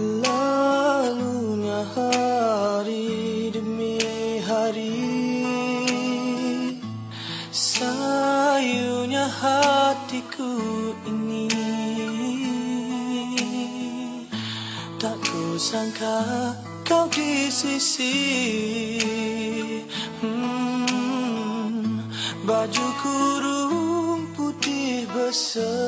Lalunya hari demi hari. Sayunya hatiku ini. Tak kusangka kau di sisi. Hmm, Baju kurung putih besar.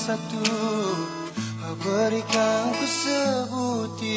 Satu Berikan ku sebutir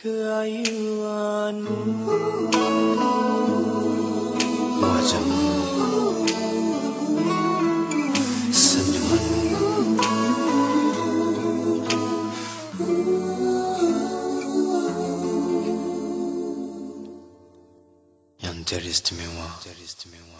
keayuanmu wajahmu senyumanmu yang teristimewa teristimewa